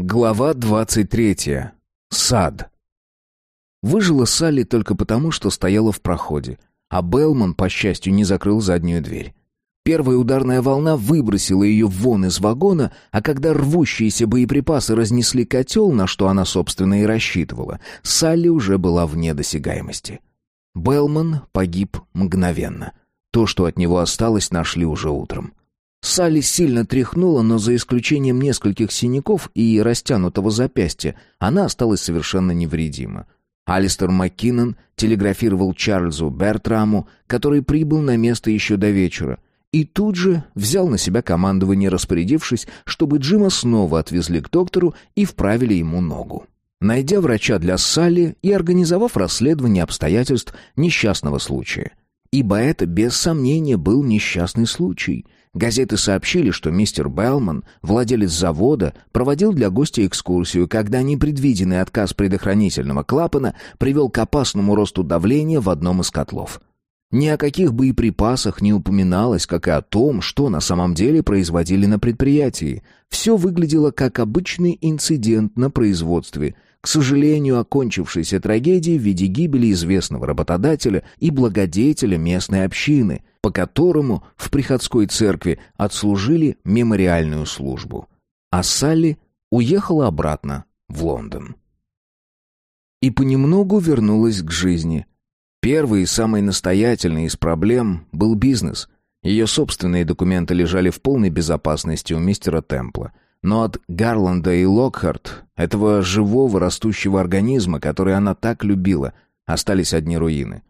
Глава двадцать третья. Сад. Выжила Салли только потому, что стояла в проходе, а Белман, по счастью, не закрыл заднюю дверь. Первая ударная волна выбросила ее вон из вагона, а когда рвущиеся боеприпасы разнесли котел, на что она, собственно, и рассчитывала, Салли уже была вне досягаемости. Белман погиб мгновенно. То, что от него осталось, нашли уже утром. Салли сильно тряхнула, но за исключением нескольких синяков и растянутого запястья, она осталась совершенно невредима. Алистер Маккинон телеграфировал Чарльзу Бертраму, который прибыл на место еще до вечера, и тут же взял на себя командование, распорядившись, чтобы Джима снова отвезли к доктору и вправили ему ногу. Найдя врача для Салли и организовав расследование обстоятельств несчастного случая. Ибо это, без сомнения, был несчастный случай — Газеты сообщили, что мистер Белман, владелец завода, проводил для гостя экскурсию, когда непредвиденный отказ предохранительного клапана привел к опасному росту давления в одном из котлов. Ни о каких боеприпасах не упоминалось, как и о том, что на самом деле производили на предприятии. Все выглядело как обычный инцидент на производстве, к сожалению, окончившейся трагедией в виде гибели известного работодателя и благодетеля местной общины, по которому в приходской церкви отслужили мемориальную службу. А Салли уехала обратно в Лондон. И понемногу вернулась к жизни – Первый и самый настоятельный из проблем был бизнес. Ее собственные документы лежали в полной безопасности у мистера Темпла. Но от Гарланда и Локхарт, этого живого растущего организма, который она так любила, остались одни руины.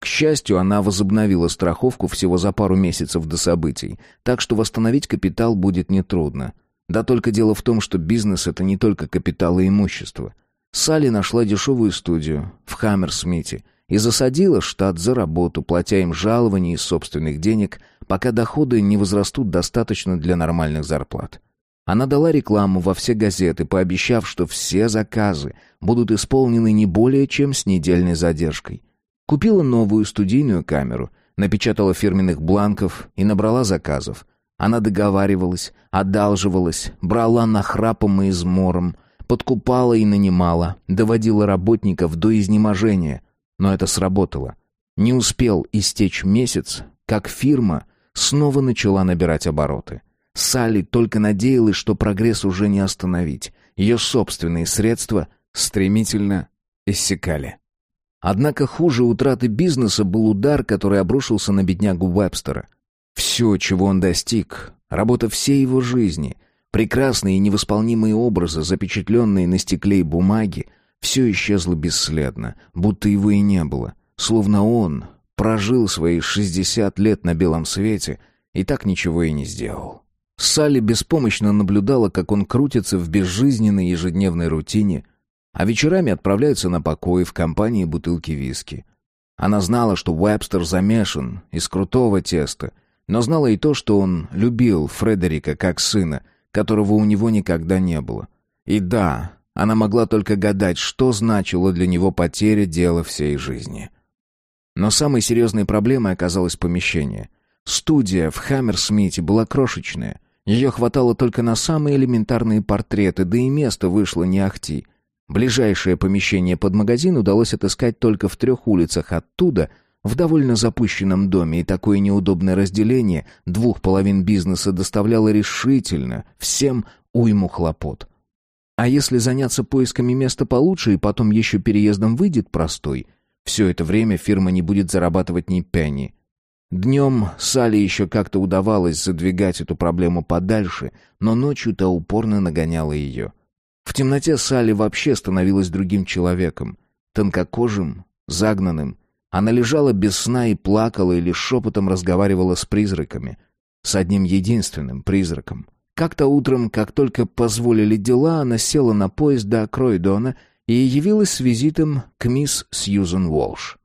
К счастью, она возобновила страховку всего за пару месяцев до событий, так что восстановить капитал будет нетрудно. Да только дело в том, что бизнес — это не только капитал и имущество. Салли нашла дешевую студию в Хаммерсмите и засадила штат за работу, платя им жалования из собственных денег, пока доходы не возрастут достаточно для нормальных зарплат. Она дала рекламу во все газеты, пообещав, что все заказы будут исполнены не более чем с недельной задержкой. Купила новую студийную камеру, напечатала фирменных бланков и набрала заказов. Она договаривалась, одалживалась, брала нахрапом и измором, подкупала и нанимала, доводила работников до изнеможения — но это сработало. Не успел истечь месяц, как фирма снова начала набирать обороты. Салли только надеялась, что прогресс уже не остановить. Ее собственные средства стремительно иссякали. Однако хуже утраты бизнеса был удар, который обрушился на беднягу Вебстера. Все, чего он достиг, работа всей его жизни, прекрасные и невосполнимые образы, запечатленные на стекле и бумаге, все исчезло бесследно, будто его и не было, словно он прожил свои шестьдесят лет на белом свете и так ничего и не сделал. Салли беспомощно наблюдала, как он крутится в безжизненной ежедневной рутине, а вечерами отправляется на покой в компании бутылки виски. Она знала, что Уэбстер замешан из крутого теста, но знала и то, что он любил Фредерика как сына, которого у него никогда не было. И да, она могла только гадать, что значило для него потеря дела всей жизни. Но самой серьезной проблемой оказалось помещение. Студия в Хаммерсмите была крошечная. Ее хватало только на самые элементарные портреты, да и место вышло не ахти. Ближайшее помещение под магазин удалось отыскать только в трех улицах оттуда, в довольно запущенном доме, и такое неудобное разделение двух половин бизнеса доставляло решительно всем уйму хлопот. А если заняться поисками места получше и потом еще переездом выйдет простой, все это время фирма не будет зарабатывать ни пяни. Днем Салли еще как-то удавалось задвигать эту проблему подальше, но ночью-то упорно нагоняла ее. В темноте Салли вообще становилась другим человеком, тонкокожим, загнанным. Она лежала без сна и плакала или шепотом разговаривала с призраками. С одним единственным призраком — как-то утром, как только позволили дела, она села на поезд до Кройдона и явилась с визитом к мисс Сьюзен Уолш.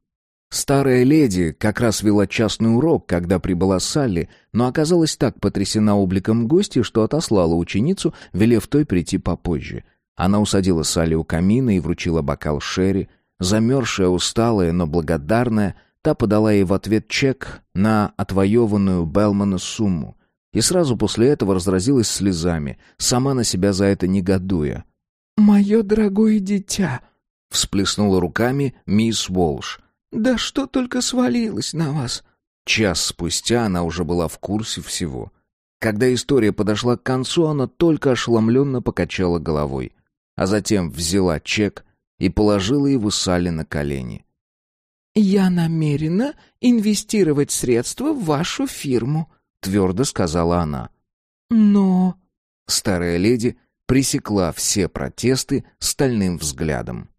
Старая леди как раз вела частный урок, когда прибыла Салли, но оказалась так потрясена обликом гостя, что отослала ученицу, велев той прийти попозже. Она усадила Салли у камина и вручила бокал Шерри. Замерзшая, усталая, но благодарная, та подала ей в ответ чек на отвоеванную Белмана сумму и сразу после этого разразилась слезами, сама на себя за это негодуя. «Мое дорогое дитя!» — всплеснула руками мисс Уолш. «Да что только свалилось на вас!» Час спустя она уже была в курсе всего. Когда история подошла к концу, она только ошеломленно покачала головой, а затем взяла чек и положила его Салли на колени. «Я намерена инвестировать средства в вашу фирму», — твердо сказала она. «Но...» Старая леди пресекла все протесты стальным взглядом.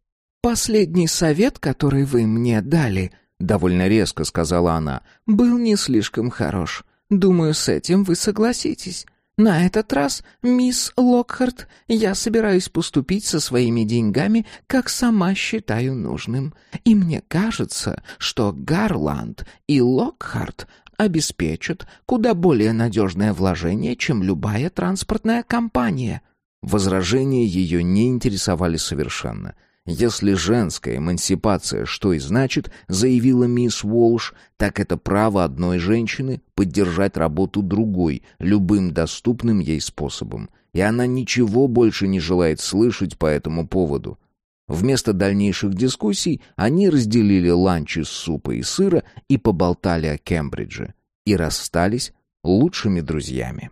«Последний совет, который вы мне дали», — довольно резко сказала она, — «был не слишком хорош. Думаю, с этим вы согласитесь. На этот раз, мисс Локхарт, я собираюсь поступить со своими деньгами, как сама считаю нужным. И мне кажется, что Гарланд и Локхарт обеспечат куда более надежное вложение, чем любая транспортная компания». Возражения ее не интересовали совершенно — если женская эмансипация что и значит, заявила мисс Уолш, так это право одной женщины поддержать работу другой любым доступным ей способом. И она ничего больше не желает слышать по этому поводу. Вместо дальнейших дискуссий они разделили ланч из супа и сыра и поболтали о Кембридже. И расстались лучшими друзьями.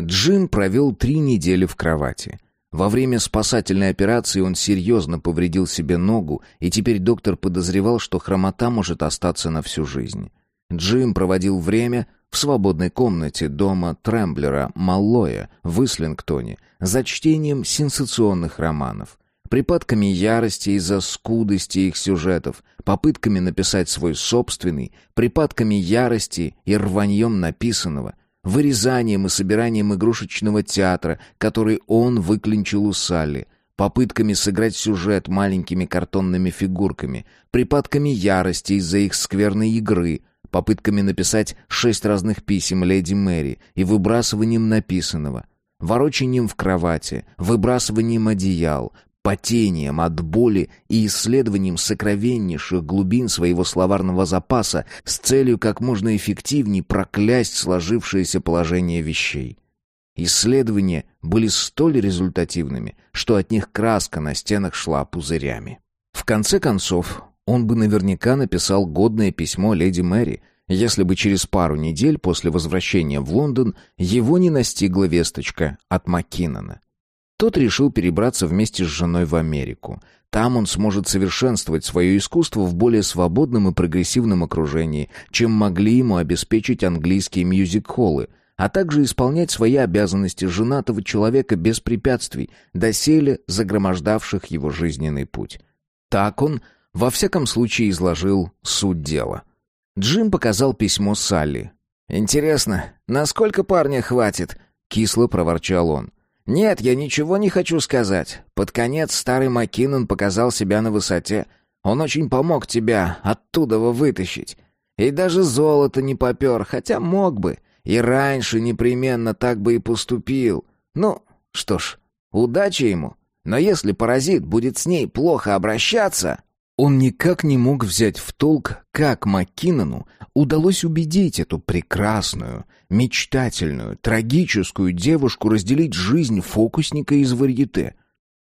Джим провел три недели в кровати — во время спасательной операции он серьезно повредил себе ногу, и теперь доктор подозревал, что хромота может остаться на всю жизнь. Джим проводил время в свободной комнате дома Трэмблера Маллоя в Ислингтоне за чтением сенсационных романов, припадками ярости из-за скудости их сюжетов, попытками написать свой собственный, припадками ярости и рваньем написанного — вырезанием и собиранием игрушечного театра, который он выклинчил у Салли, попытками сыграть сюжет маленькими картонными фигурками, припадками ярости из-за их скверной игры, попытками написать шесть разных писем леди Мэри и выбрасыванием написанного, ворочанием в кровати, выбрасыванием одеял, потением от боли и исследованием сокровеннейших глубин своего словарного запаса с целью как можно эффективнее проклясть сложившееся положение вещей. Исследования были столь результативными, что от них краска на стенах шла пузырями. В конце концов, он бы наверняка написал годное письмо леди Мэри, если бы через пару недель после возвращения в Лондон его не настигла весточка от Маккинона. Тот решил перебраться вместе с женой в Америку. Там он сможет совершенствовать свое искусство в более свободном и прогрессивном окружении, чем могли ему обеспечить английские мюзик-холлы, а также исполнять свои обязанности женатого человека без препятствий, доселе загромождавших его жизненный путь. Так он, во всяком случае, изложил суть дела. Джим показал письмо Салли. «Интересно, насколько парня хватит?» — кисло проворчал он. «Нет, я ничего не хочу сказать. Под конец старый Маккинон показал себя на высоте. Он очень помог тебя оттуда вытащить. И даже золото не попер, хотя мог бы. И раньше непременно так бы и поступил. Ну, что ж, удачи ему. Но если паразит будет с ней плохо обращаться...» Он никак не мог взять в толк, как Маккинону удалось убедить эту прекрасную, мечтательную, трагическую девушку разделить жизнь фокусника из варьете.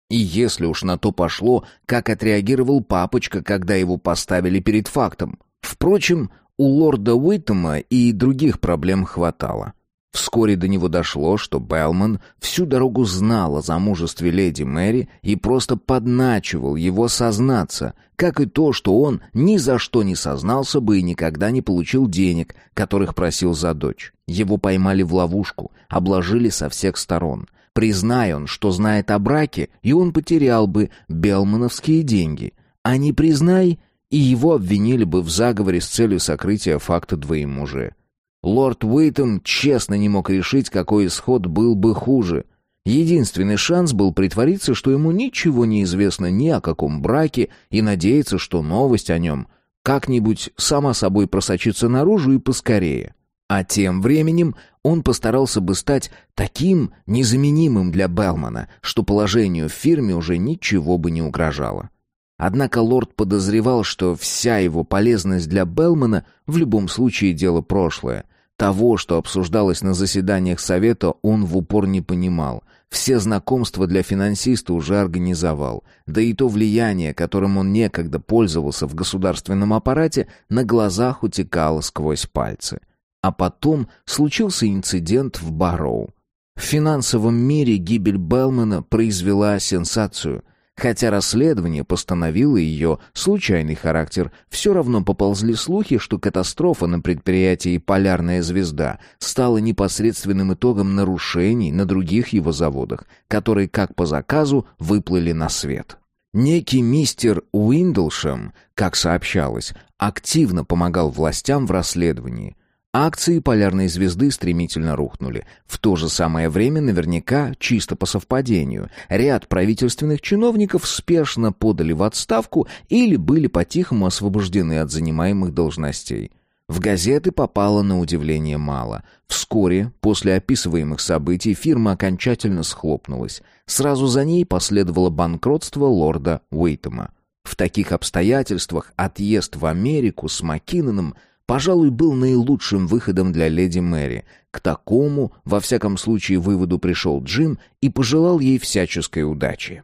И если уж на то пошло, как отреагировал папочка, когда его поставили перед фактом. Впрочем, у лорда Уиттема и других проблем хватало. Вскоре до него дошло, что Белман всю дорогу знал о замужестве леди Мэри и просто подначивал его сознаться, как и то, что он ни за что не сознался бы и никогда не получил денег, которых просил за дочь. Его поймали в ловушку, обложили со всех сторон. Признай он, что знает о браке, и он потерял бы белмановские деньги. А не признай, и его обвинили бы в заговоре с целью сокрытия факта двоемужия. Лорд Уэйтон честно не мог решить, какой исход был бы хуже. Единственный шанс был притвориться, что ему ничего не известно ни о каком браке, и надеяться, что новость о нем как-нибудь сама собой просочится наружу и поскорее. А тем временем он постарался бы стать таким незаменимым для Белмана, что положению в фирме уже ничего бы не угрожало. Однако лорд подозревал, что вся его полезность для Белмана в любом случае дело прошлое, того, что обсуждалось на заседаниях совета, он в упор не понимал. Все знакомства для финансиста уже организовал, да и то влияние, которым он некогда пользовался в государственном аппарате, на глазах утекало сквозь пальцы. А потом случился инцидент в Барроу. В финансовом мире гибель Белмана произвела сенсацию. Хотя расследование постановило ее случайный характер, все равно поползли слухи, что катастрофа на предприятии «Полярная звезда» стала непосредственным итогом нарушений на других его заводах, которые, как по заказу, выплыли на свет. Некий мистер Уиндлшем, как сообщалось, активно помогал властям в расследовании – Акции полярной звезды стремительно рухнули. В то же самое время, наверняка, чисто по совпадению, ряд правительственных чиновников спешно подали в отставку или были по-тихому освобождены от занимаемых должностей. В газеты попало на удивление мало. Вскоре, после описываемых событий, фирма окончательно схлопнулась. Сразу за ней последовало банкротство лорда Уэйтема. В таких обстоятельствах отъезд в Америку с Маккиноном – пожалуй, был наилучшим выходом для леди Мэри. К такому, во всяком случае, выводу пришел Джим и пожелал ей всяческой удачи.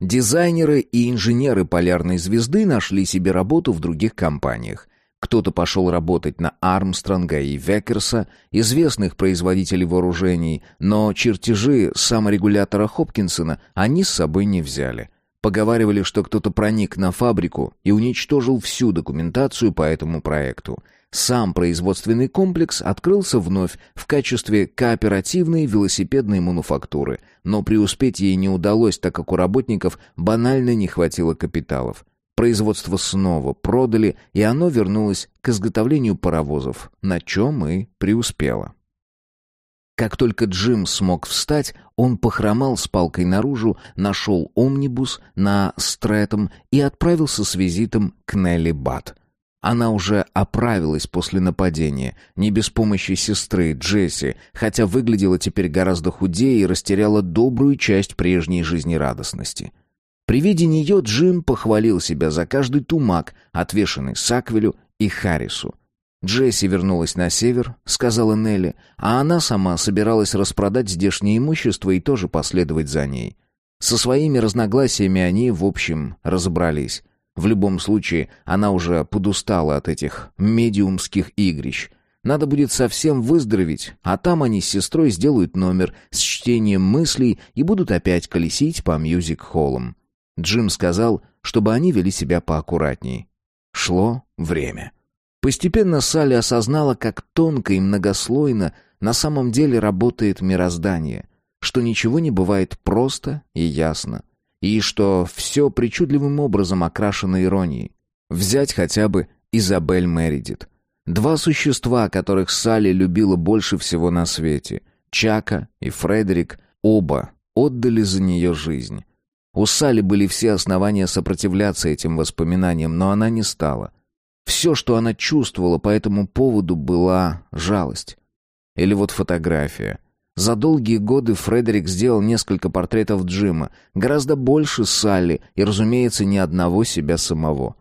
Дизайнеры и инженеры полярной звезды нашли себе работу в других компаниях. Кто-то пошел работать на Армстронга и Векерса, известных производителей вооружений, но чертежи саморегулятора Хопкинсона они с собой не взяли. Поговаривали, что кто-то проник на фабрику и уничтожил всю документацию по этому проекту. Сам производственный комплекс открылся вновь в качестве кооперативной велосипедной мануфактуры, но преуспеть ей не удалось, так как у работников банально не хватило капиталов. Производство снова продали, и оно вернулось к изготовлению паровозов, на чем и преуспело. Как только Джим смог встать, он похромал с палкой наружу, нашел омнибус на Стрэттом и отправился с визитом к Нелли Бат. Она уже оправилась после нападения, не без помощи сестры Джесси, хотя выглядела теперь гораздо худее и растеряла добрую часть прежней жизнерадостности. При виде нее Джим похвалил себя за каждый тумак, отвешенный Саквелю и Харрису. Джесси вернулась на север, сказала Нелли, а она сама собиралась распродать здешнее имущество и тоже последовать за ней. Со своими разногласиями они, в общем, разобрались. В любом случае, она уже подустала от этих медиумских игрищ. Надо будет совсем выздороветь, а там они с сестрой сделают номер с чтением мыслей и будут опять колесить по мьюзик-холлам. Джим сказал, чтобы они вели себя поаккуратней. Шло время. Постепенно Салли осознала, как тонко и многослойно на самом деле работает мироздание, что ничего не бывает просто и ясно, и что все причудливым образом окрашено иронией. Взять хотя бы Изабель Мередит. Два существа, которых Салли любила больше всего на свете, Чака и Фредерик, оба отдали за нее жизнь. У Салли были все основания сопротивляться этим воспоминаниям, но она не стала. Все, что она чувствовала по этому поводу, была жалость. Или вот фотография. За долгие годы Фредерик сделал несколько портретов Джима, гораздо больше Салли и, разумеется, ни одного себя самого.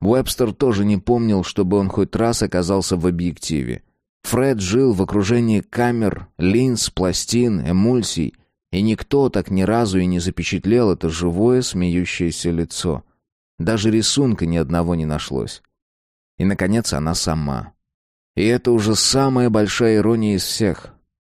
Уэбстер тоже не помнил, чтобы он хоть раз оказался в объективе. Фред жил в окружении камер, линз, пластин, эмульсий, и никто так ни разу и не запечатлел это живое смеющееся лицо. Даже рисунка ни одного не нашлось. И, наконец, она сама. И это уже самая большая ирония из всех.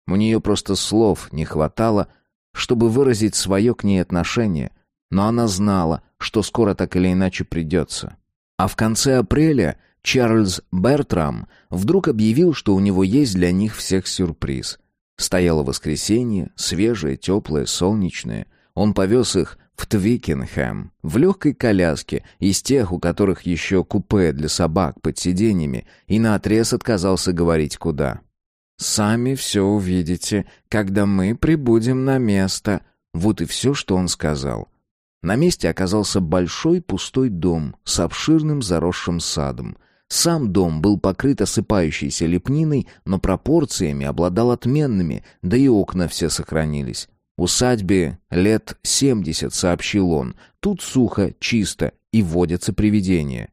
У нее просто слов не хватало, чтобы выразить свое к ней отношение, но она знала, что скоро так или иначе придется. А в конце апреля Чарльз Бертрам вдруг объявил, что у него есть для них всех сюрприз. Стояло воскресенье, свежее, теплое, солнечное. Он повез их в Твикенхэм, в легкой коляске, из тех, у которых еще купе для собак под сиденьями, и наотрез отказался говорить куда. «Сами все увидите, когда мы прибудем на место», вот и все, что он сказал. На месте оказался большой пустой дом с обширным заросшим садом. Сам дом был покрыт осыпающейся лепниной, но пропорциями обладал отменными, да и окна все сохранились. «Усадьбе лет семьдесят», — сообщил он. «Тут сухо, чисто и водятся привидения».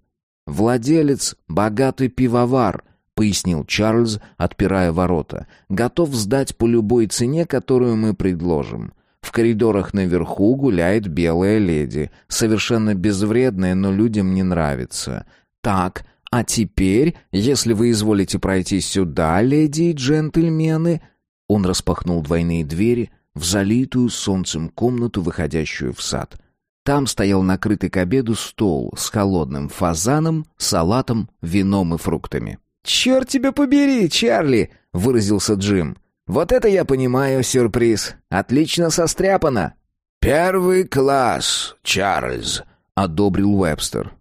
«Владелец — богатый пивовар», — пояснил Чарльз, отпирая ворота. «Готов сдать по любой цене, которую мы предложим. В коридорах наверху гуляет белая леди, совершенно безвредная, но людям не нравится. Так, а теперь, если вы изволите пройти сюда, леди и джентльмены...» Он распахнул двойные двери в залитую солнцем комнату, выходящую в сад. Там стоял накрытый к обеду стол с холодным фазаном, салатом, вином и фруктами. «Черт тебя побери, Чарли!» — выразился Джим. «Вот это я понимаю, сюрприз. Отлично состряпано!» «Первый класс, Чарльз!» — одобрил Уэбстер.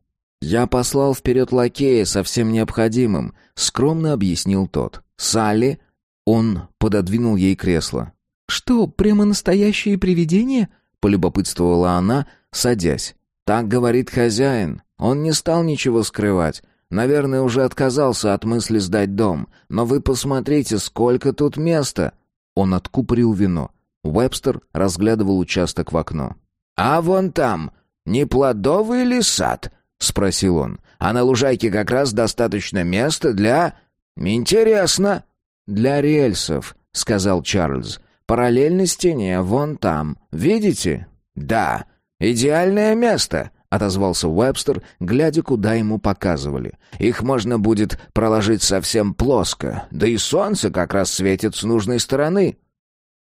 «Я послал вперед лакея со всем необходимым», — скромно объяснил тот. «Салли...» Он пододвинул ей кресло. «Что, прямо настоящее привидение?» — полюбопытствовала она, садясь. «Так говорит хозяин. Он не стал ничего скрывать. Наверное, уже отказался от мысли сдать дом. Но вы посмотрите, сколько тут места!» Он откупорил вино. Уэбстер разглядывал участок в окно. «А вон там, не плодовый ли сад?» — спросил он. «А на лужайке как раз достаточно места для...» «Интересно». «Для рельсов», — сказал Чарльз. «Параллельно стене, вон там. Видите?» «Да, идеальное место», — отозвался Уэбстер, глядя, куда ему показывали. «Их можно будет проложить совсем плоско, да и солнце как раз светит с нужной стороны».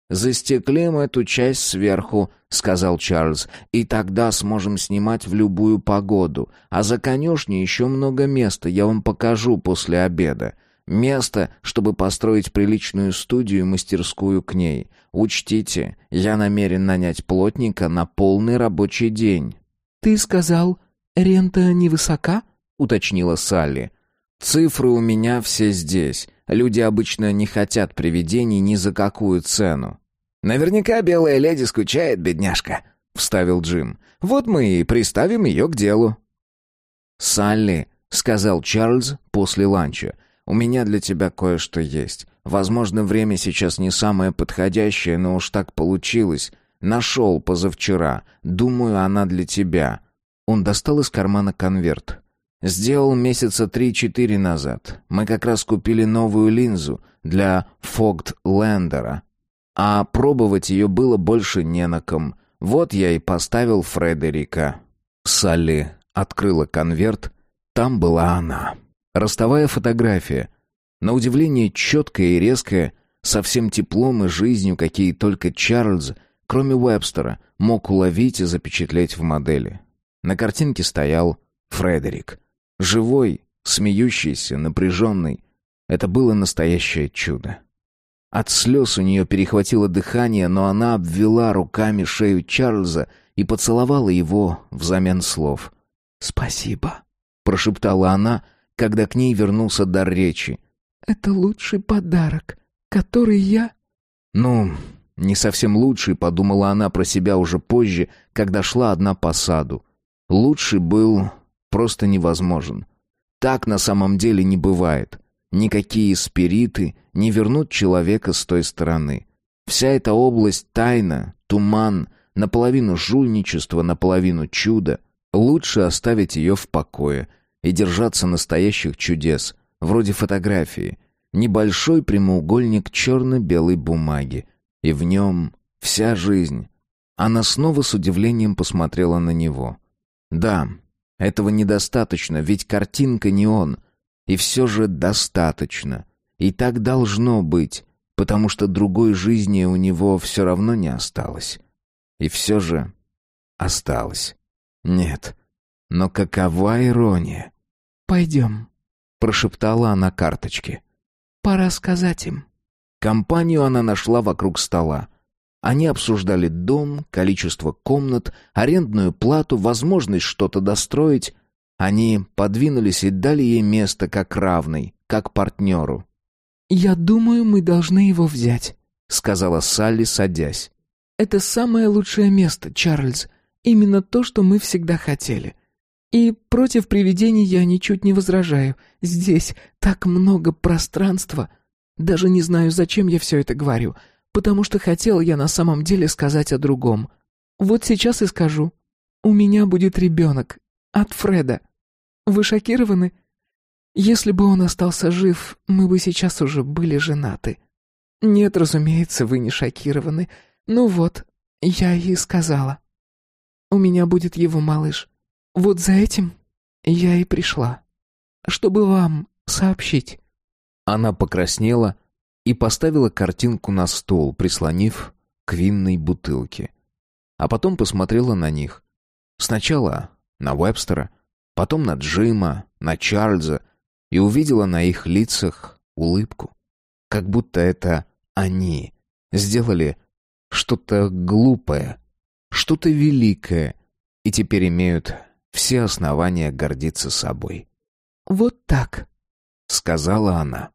«Застеклим эту часть сверху», — сказал Чарльз, «и тогда сможем снимать в любую погоду. А за конюшней еще много места, я вам покажу после обеда. Место, чтобы построить приличную студию и мастерскую к ней. Учтите, я намерен нанять плотника на полный рабочий день». «Ты сказал, рента невысока?» — уточнила Салли. «Цифры у меня все здесь». Люди обычно не хотят привидений ни за какую цену. «Наверняка белая леди скучает, бедняжка», — вставил Джим. «Вот мы и приставим ее к делу». «Салли», — сказал Чарльз после ланча, — «у меня для тебя кое-что есть. Возможно, время сейчас не самое подходящее, но уж так получилось. Нашел позавчера. Думаю, она для тебя». Он достал из кармана конверт. Сделал месяца три-четыре назад. Мы как раз купили новую линзу для Фогт-Лендера. А пробовать ее было больше не на ком. Вот я и поставил Фредерика. Салли открыла конверт. Там была она. Ростовая фотография. На удивление четкая и резкая, со всем теплом и жизнью, какие только Чарльз, кроме Уэбстера, мог уловить и запечатлеть в модели. На картинке стоял Фредерик. Живой, смеющийся, напряженный. Это было настоящее чудо. От слез у нее перехватило дыхание, но она обвела руками шею Чарльза и поцеловала его взамен слов. «Спасибо», — прошептала она, когда к ней вернулся дар речи. «Это лучший подарок, который я...» «Ну, не совсем лучший», — подумала она про себя уже позже, когда шла одна по саду. Лучший был просто невозможен. Так на самом деле не бывает. Никакие спириты не вернут человека с той стороны. Вся эта область тайна, туман, наполовину жульничество, наполовину чудо. Лучше оставить ее в покое и держаться настоящих чудес, вроде фотографии. Небольшой прямоугольник черно-белой бумаги. И в нем вся жизнь. Она снова с удивлением посмотрела на него. Да, этого недостаточно, ведь картинка не он. И все же достаточно. И так должно быть, потому что другой жизни у него все равно не осталось. И все же осталось. Нет. Но какова ирония? «Пойдем», — прошептала она карточке. «Пора сказать им». Компанию она нашла вокруг стола. Они обсуждали дом, количество комнат, арендную плату, возможность что-то достроить. Они подвинулись и дали ей место как равной, как партнеру. «Я думаю, мы должны его взять», — сказала Салли, садясь. «Это самое лучшее место, Чарльз. Именно то, что мы всегда хотели. И против привидений я ничуть не возражаю. Здесь так много пространства. Даже не знаю, зачем я все это говорю потому что хотел я на самом деле сказать о другом. Вот сейчас и скажу. У меня будет ребенок. От Фреда. Вы шокированы? Если бы он остался жив, мы бы сейчас уже были женаты. Нет, разумеется, вы не шокированы. Ну вот, Я ей сказала. У меня будет его малыш. Вот за этим я и пришла. Чтобы вам сообщить». Она покраснела и поставила картинку на стол, прислонив к винной бутылке. А потом посмотрела на них. Сначала на Вебстера, потом на Джима, на Чарльза и увидела на их лицах улыбку. Как будто это они сделали что-то глупое, что-то великое, и теперь имеют все основания гордиться собой. «Вот так», — сказала она.